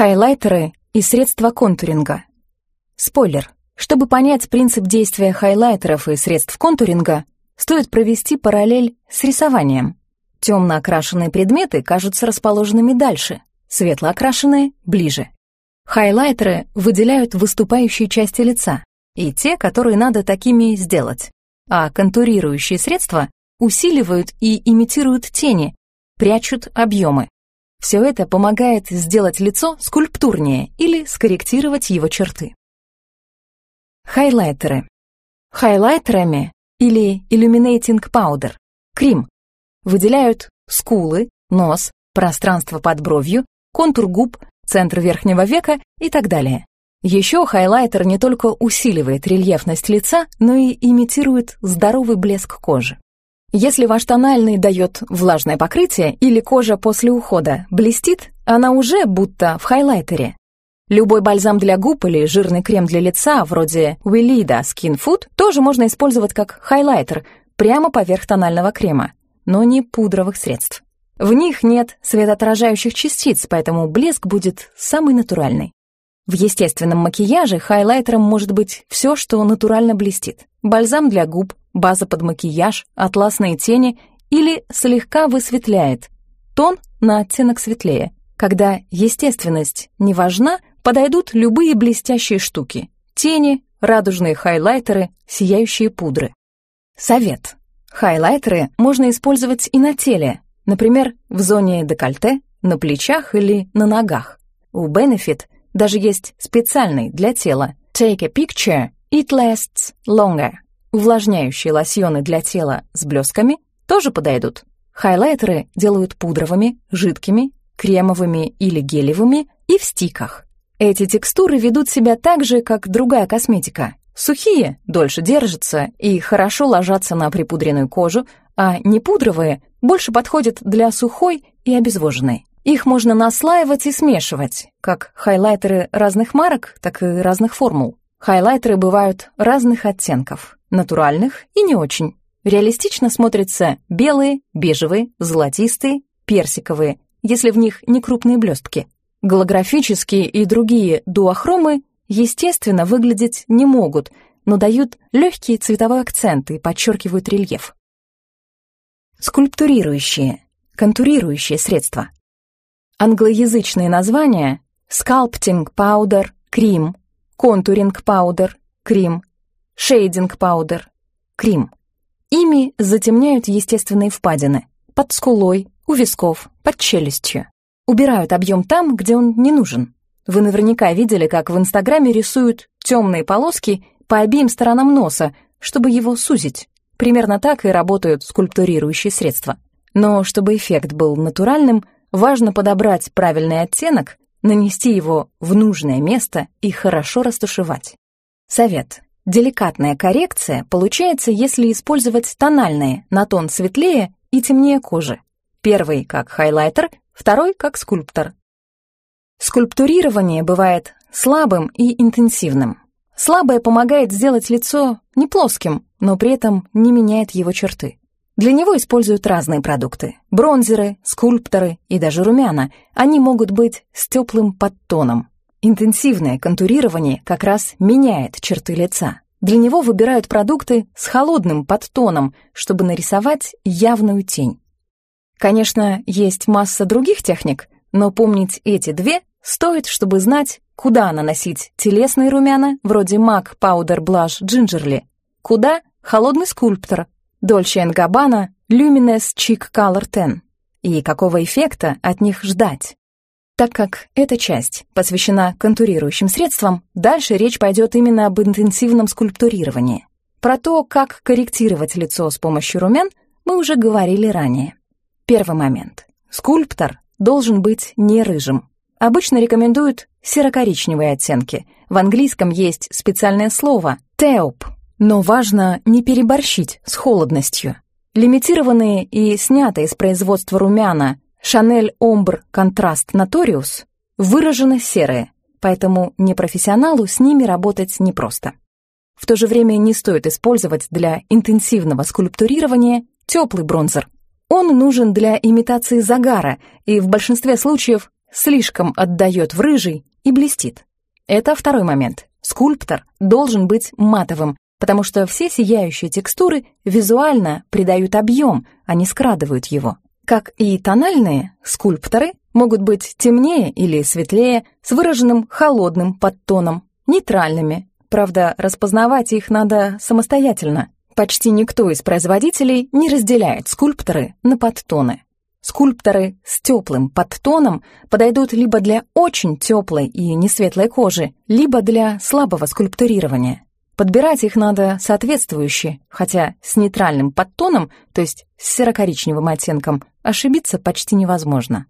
Хайлайтеры и средства контуринга. Спойлер. Чтобы понять принцип действия хайлайтеров и средств контуринга, стоит провести параллель с рисованием. Темно окрашенные предметы кажутся расположенными дальше, светло окрашенные — ближе. Хайлайтеры выделяют выступающие части лица и те, которые надо такими сделать, а контурирующие средства усиливают и имитируют тени, прячут объемы. Все это помогает сделать лицо скульптурнее или скорректировать его черты. Хайлайтеры. Хайлайтерами или Illuminating Powder, крем, выделяют скулы, нос, пространство под бровью, контур губ, центр верхнего века и так далее. Еще хайлайтер не только усиливает рельефность лица, но и имитирует здоровый блеск кожи. Если ваш тональный дает влажное покрытие или кожа после ухода блестит, она уже будто в хайлайтере. Любой бальзам для губ или жирный крем для лица, вроде Willida Skin Food, тоже можно использовать как хайлайтер прямо поверх тонального крема, но не пудровых средств. В них нет светоотражающих частиц, поэтому блеск будет самый натуральный. В естественном макияже хайлайтером может быть все, что натурально блестит. Бальзам для губ, база под макияж, атласные тени или слегка высветляет. Тон на оттенок светлее. Когда естественность не важна, подойдут любые блестящие штуки. Тени, радужные хайлайтеры, сияющие пудры. Совет. Хайлайтеры можно использовать и на теле, например, в зоне декольте, на плечах или на ногах. У Benefit даже есть специальный для тела Take a Picture, It Lasts Longer. Увлажняющие лосьоны для тела с блесками тоже подойдут. Хайлайтеры делают пудровыми, жидкими, кремовыми или гелевыми и в стиках. Эти текстуры ведут себя так же, как другая косметика. Сухие дольше держатся и хорошо ложатся на припудренную кожу, а непудровые больше подходят для сухой и обезвоженной. Их можно наслаивать и смешивать, как хайлайтеры разных марок, так и разных формул. Хайлайтеры бывают разных оттенков, натуральных и не очень. Реалистично смотрятся белые, бежевые, золотистые, персиковые, если в них не крупные блестки. Голографические и другие дуохромы, естественно, выглядеть не могут, но дают легкий цветовой акцент и подчеркивают рельеф. Скульптурирующие, контурирующие средства – Англоязычные названия Sculpting Powder, Cream, Contouring Powder, Cream, Shading Powder, Cream. Ими затемняют естественные впадины под скулой, у висков, под челюстью. Убирают объем там, где он не нужен. Вы наверняка видели, как в Инстаграме рисуют темные полоски по обеим сторонам носа, чтобы его сузить. Примерно так и работают скульптурирующие средства. Но чтобы эффект был натуральным – Важно подобрать правильный оттенок, нанести его в нужное место и хорошо растушевать. Совет. Деликатная коррекция получается, если использовать тональные на тон светлее и темнее кожи. Первый как хайлайтер, второй как скульптор. Скульптурирование бывает слабым и интенсивным. Слабое помогает сделать лицо не плоским, но при этом не меняет его черты. Для него используют разные продукты. Бронзеры, скульпторы и даже румяна. Они могут быть с теплым подтоном. Интенсивное контурирование как раз меняет черты лица. Для него выбирают продукты с холодным подтоном, чтобы нарисовать явную тень. Конечно, есть масса других техник, но помнить эти две стоит, чтобы знать, куда наносить телесные румяна, вроде MAC Powder Blush Gingerly, куда холодный скульптор, Dolce Gabbana Luminous Cheek Color 10 и какого эффекта от них ждать. Так как эта часть посвящена контурирующим средствам, дальше речь пойдет именно об интенсивном скульптурировании. Про то, как корректировать лицо с помощью румян, мы уже говорили ранее. Первый момент. Скульптор должен быть не рыжим. Обычно рекомендуют серо-коричневые оттенки. В английском есть специальное слово «taupe», но важно не переборщить с холодностью. Лимитированные и снятые из производства румяна Chanel Ombre Contrast Notorious выраженно серые, поэтому непрофессионалу с ними работать непросто. В то же время не стоит использовать для интенсивного скульптурирования теплый бронзер. Он нужен для имитации загара и в большинстве случаев слишком отдает в рыжий и блестит. Это второй момент. Скульптор должен быть матовым, потому что все сияющие текстуры визуально придают объем, а не скрадывают его. Как и тональные, скульпторы могут быть темнее или светлее, с выраженным холодным подтоном, нейтральными. Правда, распознавать их надо самостоятельно. Почти никто из производителей не разделяет скульпторы на подтоны. Скульпторы с теплым подтоном подойдут либо для очень теплой и несветлой кожи, либо для слабого скульптурирования. Подбирать их надо соответствующе, хотя с нейтральным подтоном, то есть с серо-коричневым оттенком, ошибиться почти невозможно.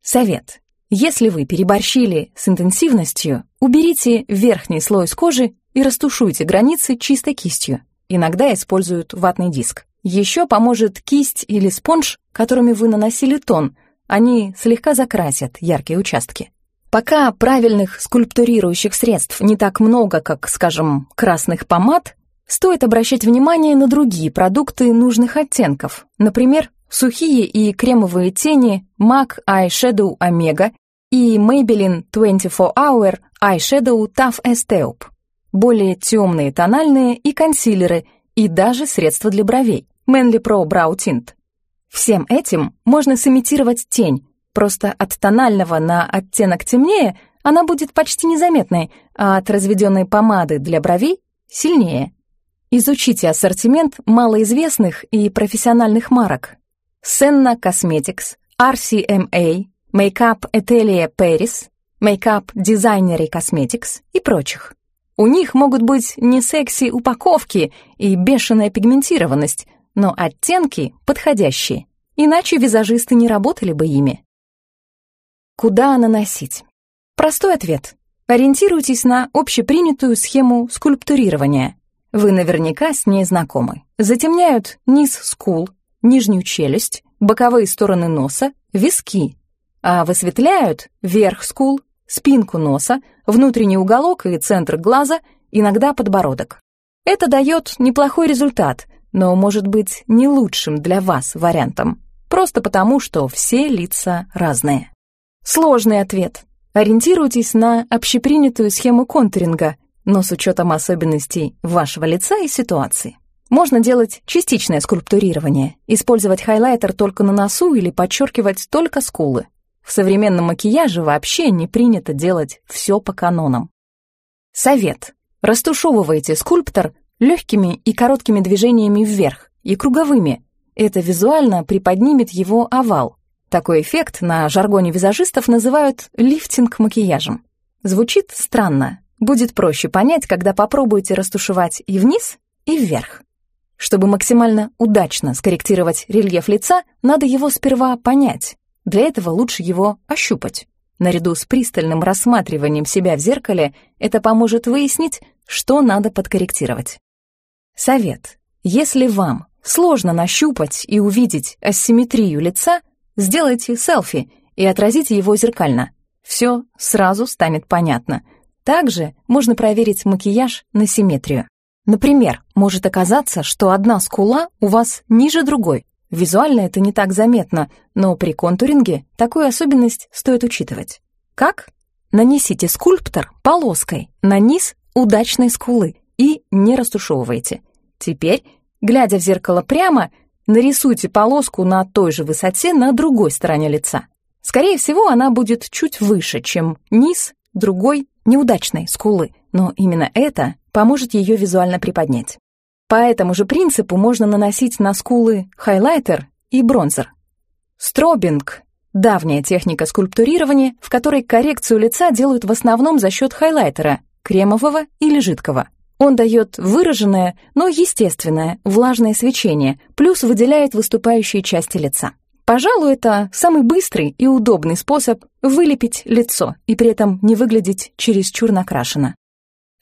Совет. Если вы переборщили с интенсивностью, уберите верхний слой с кожи и растушуйте границы чистой кистью. Иногда используют ватный диск. Еще поможет кисть или спонж, которыми вы наносили тон. Они слегка закрасят яркие участки. Пока правильных скульптурирующих средств не так много, как, скажем, красных помад, стоит обращать внимание на другие продукты нужных оттенков. Например, сухие и кремовые тени MAC Eyeshadow Omega и Maybelline 24 Hour Eyeshadow Tough Taupe. Более темные тональные и консилеры, и даже средства для бровей Manly Pro Brow Tint. Всем этим можно сымитировать тень, Просто от тонального на оттенок темнее она будет почти незаметной, а от разведенной помады для бровей — сильнее. Изучите ассортимент малоизвестных и профессиональных марок. Senna Cosmetics, RCMA, Makeup Atelier Paris, Makeup Designery Cosmetics и прочих. У них могут быть не секси упаковки и бешеная пигментированность, но оттенки подходящие, иначе визажисты не работали бы ими. Куда наносить? Простой ответ. Ориентируйтесь на общепринятую схему скульптурирования. Вы наверняка с ней знакомы. Затемняют низ скул, нижнюю челюсть, боковые стороны носа, виски, а высветляют верх скул, спинку носа, внутренний уголок и центр глаза, иногда подбородок. Это дает неплохой результат, но может быть не лучшим для вас вариантом, просто потому, что все лица разные. Сложный ответ. Ориентируйтесь на общепринятую схему контуринга, но с учетом особенностей вашего лица и ситуации. Можно делать частичное скульптурирование, использовать хайлайтер только на носу или подчеркивать только скулы. В современном макияже вообще не принято делать все по канонам. Совет. Растушевывайте скульптор легкими и короткими движениями вверх и круговыми. Это визуально приподнимет его овал, такой эффект на жаргоне визажистов называют лифтинг макияжем. Звучит странно. Будет проще понять, когда попробуете растушевать и вниз, и вверх. Чтобы максимально удачно скорректировать рельеф лица, надо его сперва понять. Для этого лучше его ощупать. Наряду с пристальным рассматриванием себя в зеркале это поможет выяснить, что надо подкорректировать. Совет. Если вам сложно нащупать и увидеть асимметрию лица, Сделайте селфи и отразите его зеркально. Все сразу станет понятно. Также можно проверить макияж на симметрию. Например, может оказаться, что одна скула у вас ниже другой. Визуально это не так заметно, но при контуринге такую особенность стоит учитывать. Как? Нанесите скульптор полоской на низ удачной скулы и не растушевывайте. Теперь, глядя в зеркало прямо, Нарисуйте полоску на той же высоте на другой стороне лица. Скорее всего, она будет чуть выше, чем низ другой неудачной скулы, но именно это поможет ее визуально приподнять. По этому же принципу можно наносить на скулы хайлайтер и бронзер. Стробинг — давняя техника скульптурирования, в которой коррекцию лица делают в основном за счет хайлайтера, кремового или жидкого. Он дает выраженное, но естественное влажное свечение, плюс выделяет выступающие части лица. Пожалуй, это самый быстрый и удобный способ вылепить лицо и при этом не выглядеть чересчур накрашенно.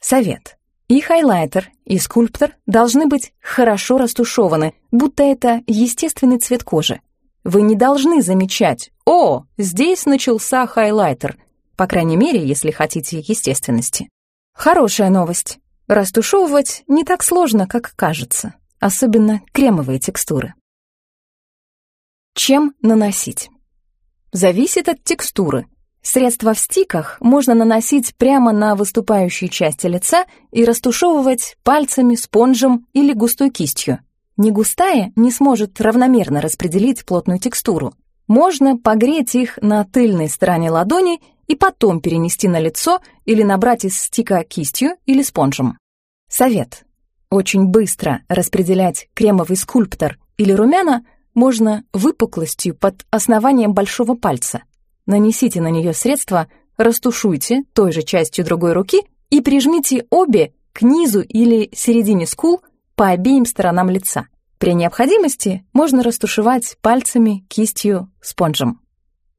Совет. И хайлайтер, и скульптор должны быть хорошо растушеваны, будто это естественный цвет кожи. Вы не должны замечать «О, здесь начался хайлайтер», по крайней мере, если хотите естественности. Хорошая новость. Растушевывать не так сложно, как кажется, особенно кремовые текстуры. Чем наносить? Зависит от текстуры. Средства в стиках можно наносить прямо на выступающие части лица и растушевывать пальцами, спонжем или густой кистью. Не густая не сможет равномерно распределить плотную текстуру. Можно погреть их на тыльной стороне ладони и потом перенести на лицо или набрать из стика кистью или спонжем. Совет. Очень быстро распределять кремовый скульптор или румяна можно выпуклостью под основанием большого пальца. Нанесите на нее средство, растушуйте той же частью другой руки и прижмите обе к низу или середине скул по обеим сторонам лица. При необходимости можно растушевать пальцами, кистью, спонжем.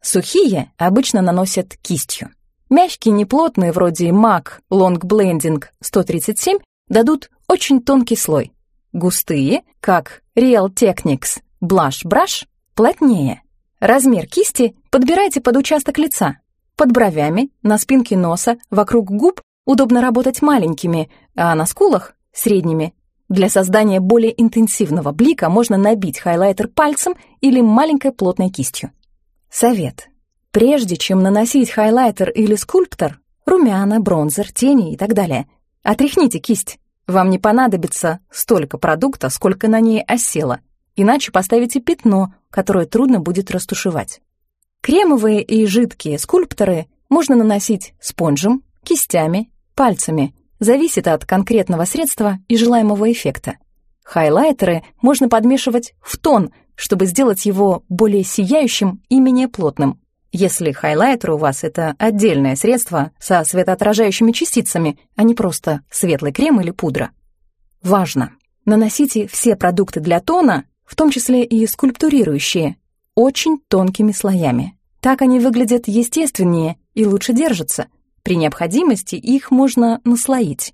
Сухие обычно наносят кистью. Мягкие, неплотные, вроде MAC Long Blending 137, дадут очень тонкий слой. Густые, как Real Techniques Blush Brush, плотнее. Размер кисти подбирайте под участок лица. Под бровями, на спинке носа, вокруг губ удобно работать маленькими, а на скулах — средними. Для создания более интенсивного блика можно набить хайлайтер пальцем или маленькой плотной кистью. Совет. Прежде чем наносить хайлайтер или скульптор, румяна, бронзер, тени и так далее, отряхните кисть. Вам не понадобится столько продукта, сколько на ней осело, иначе поставите пятно, которое трудно будет растушевать. Кремовые и жидкие скульпторы можно наносить спонжем, кистями, пальцами. Зависит от конкретного средства и желаемого эффекта. Хайлайтеры можно подмешивать в тон, чтобы сделать его более сияющим и менее плотным. Если хайлайтер у вас — это отдельное средство со светоотражающими частицами, а не просто светлый крем или пудра. Важно! Наносите все продукты для тона в том числе и скульптурирующие, очень тонкими слоями. Так они выглядят естественнее и лучше держатся. При необходимости их можно наслоить.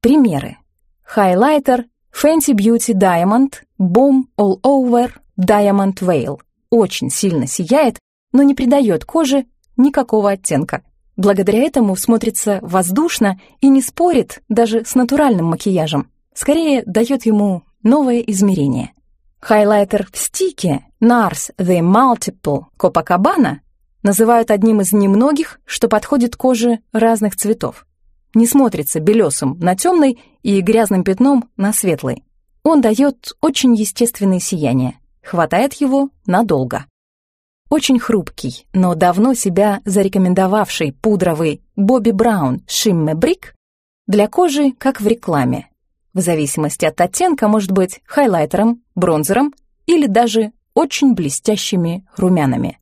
Примеры. Хайлайтер Fenty Beauty Diamond Boom All Over Diamond Veil очень сильно сияет, но не придает коже никакого оттенка. Благодаря этому смотрится воздушно и не спорит даже с натуральным макияжем. Скорее, дает ему новое измерение. Хайлайтер в стике NARS The Multiple Copacabana называют одним из немногих, что подходит коже разных цветов. Не смотрится белесым на темный и грязным пятном на светлый. Он дает очень естественное сияние, хватает его надолго. Очень хрупкий, но давно себя зарекомендовавший пудровый Бобби Браун Шимме Брик для кожи, как в рекламе, в зависимости от оттенка может быть хайлайтером, бронзером или даже очень блестящими румянами.